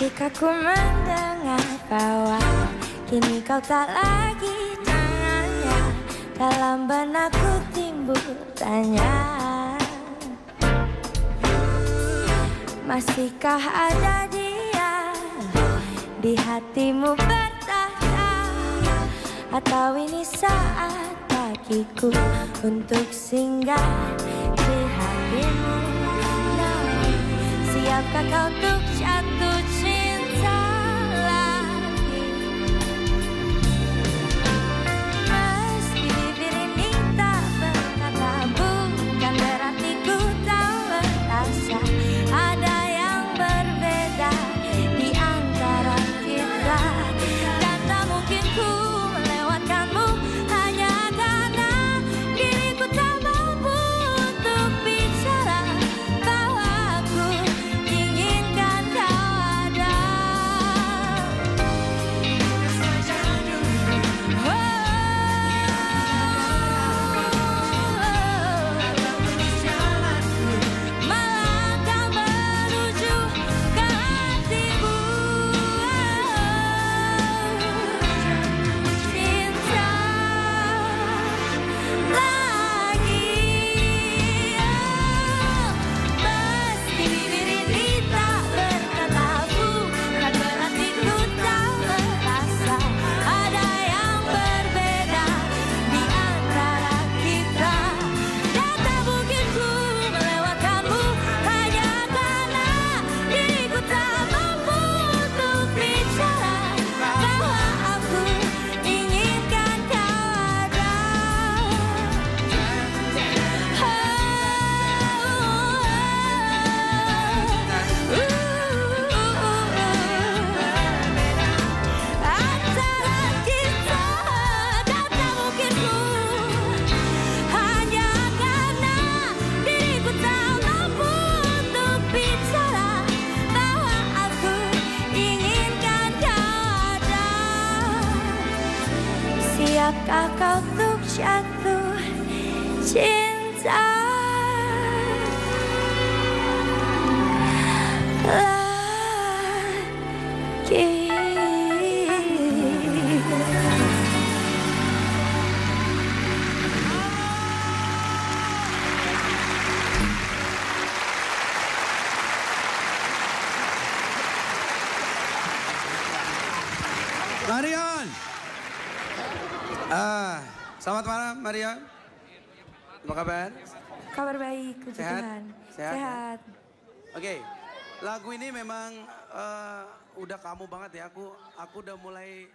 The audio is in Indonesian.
Ketika ku mendengar bahwa Kini kau tak lagi tangannya Dalam benakku timbul tanya Masihkah ada dia Di hatimu bertahta Atau ini saat bagiku Untuk singgah di hatimu? Namun siapkah kau untuk jatuh cinta Kau untuk jatuh cinta lagi Marion. Ah, selamat malam Marion. Apa kabar? Kabar baik, puji Sehat? Tuhan. Sehat, ya? Sehat. Oke, lagu ini memang eh, udah kamu banget ya. Aku aku udah mulai